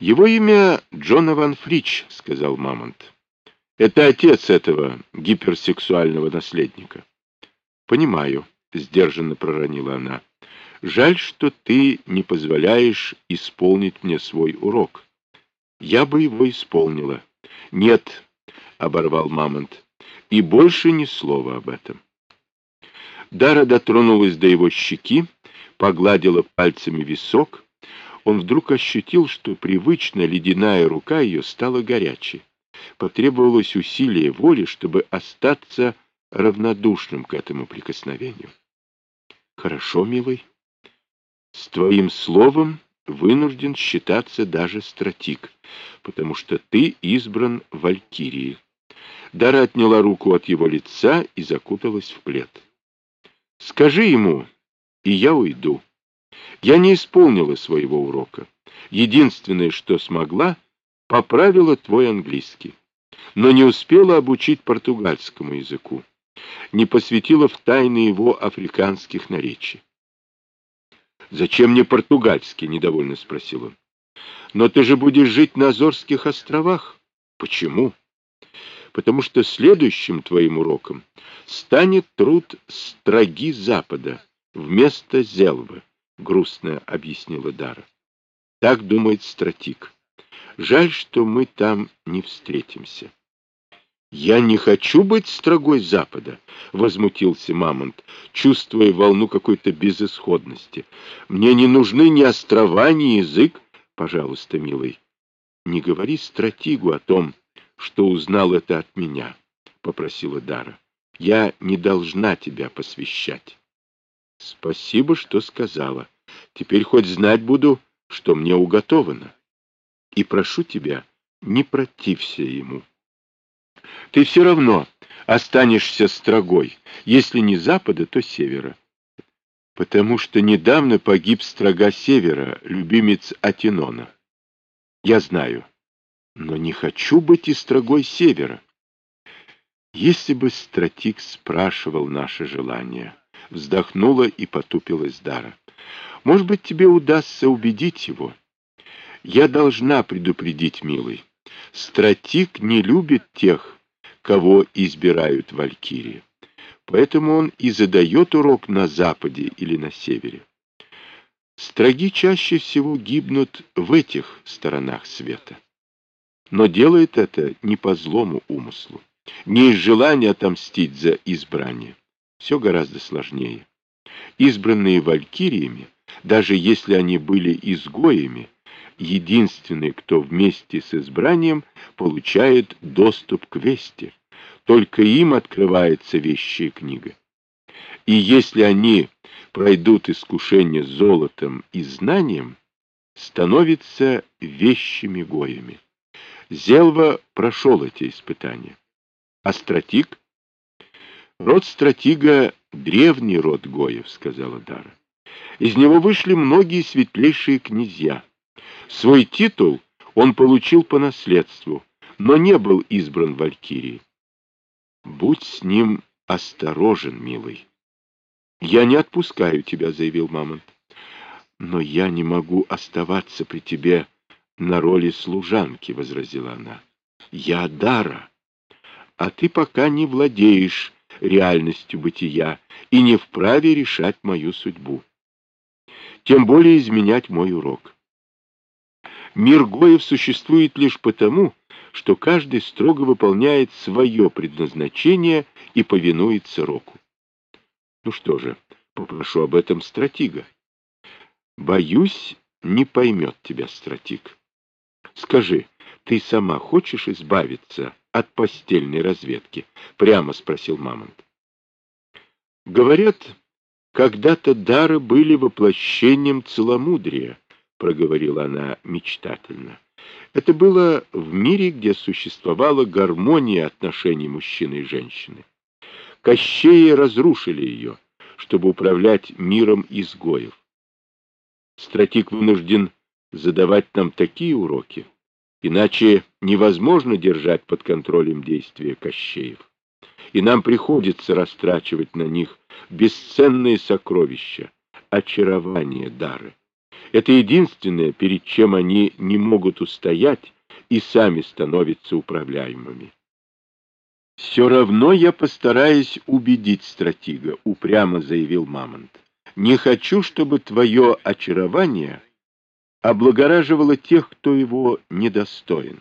Его имя Джона Ван Фрич, сказал Мамонт. Это отец этого гиперсексуального наследника. Понимаю, сдержанно проронила она. Жаль, что ты не позволяешь исполнить мне свой урок. Я бы его исполнила. Нет, оборвал Мамонт, и больше ни слова об этом. Дара дотронулась до его щеки, погладила пальцами висок. Он вдруг ощутил, что привычная ледяная рука ее стала горячей. Потребовалось усилие воли, чтобы остаться равнодушным к этому прикосновению. Хорошо, милый. С твоим словом вынужден считаться даже стратик, потому что ты избран Валькирией. Дара отняла руку от его лица и закуталась в плед. Скажи ему, и я уйду. Я не исполнила своего урока. Единственное, что смогла, поправила твой английский, но не успела обучить португальскому языку, не посвятила в тайны его африканских наречий. «Зачем мне португальский?» — недовольно спросил он. «Но ты же будешь жить на Азорских островах». «Почему?» «Потому что следующим твоим уроком станет труд строги Запада вместо Зелвы», — грустно объяснила Дара. «Так думает стратик. Жаль, что мы там не встретимся». «Я не хочу быть строгой Запада», — возмутился Мамонт, чувствуя волну какой-то безысходности. «Мне не нужны ни острова, ни язык. Пожалуйста, милый, не говори стратегу о том, что узнал это от меня», — попросила Дара. «Я не должна тебя посвящать». «Спасибо, что сказала. Теперь хоть знать буду, что мне уготовано. И прошу тебя, не протився ему». Ты все равно останешься строгой, если не запада, то севера. Потому что недавно погиб строга севера, любимец Атинона. Я знаю, но не хочу быть и строгой севера. Если бы стратик спрашивал наше желание, вздохнула и потупилась Дара. Может быть, тебе удастся убедить его. Я должна предупредить, милый. Стратик не любит тех, кого избирают валькирии. Поэтому он и задает урок на западе или на севере. Строги чаще всего гибнут в этих сторонах света. Но делает это не по злому умыслу, не из желания отомстить за избрание. Все гораздо сложнее. Избранные валькириями, даже если они были изгоями, единственный, кто вместе с избранием получает доступ к вести. Только им открывается вещая книга. И если они пройдут искушение золотом и знанием, становятся вещими гоями. Зелва прошел эти испытания. А стратик? Род стратига — древний род гоев, сказала Дара. Из него вышли многие светлейшие князья. Свой титул он получил по наследству, но не был избран Валькирией. Будь с ним осторожен, милый. Я не отпускаю тебя, заявил Мамонт. Но я не могу оставаться при тебе на роли служанки, возразила она. Я Дара, а ты пока не владеешь реальностью бытия и не вправе решать мою судьбу. Тем более изменять мой урок. Мир Гоев существует лишь потому, что каждый строго выполняет свое предназначение и повинуется року. Ну что же, попрошу об этом стратега. Боюсь, не поймет тебя стратег. Скажи, ты сама хочешь избавиться от постельной разведки? Прямо спросил Мамонт. Говорят, когда-то дары были воплощением целомудрия, проговорила она мечтательно. Это было в мире, где существовала гармония отношений мужчины и женщины. Кощеи разрушили ее, чтобы управлять миром изгоев. Стратик вынужден задавать нам такие уроки, иначе невозможно держать под контролем действия Кощеев. И нам приходится растрачивать на них бесценные сокровища, очарование дары. Это единственное, перед чем они не могут устоять и сами становятся управляемыми. «Все равно я постараюсь убедить стратега», — упрямо заявил Мамонт. «Не хочу, чтобы твое очарование облагораживало тех, кто его недостоин».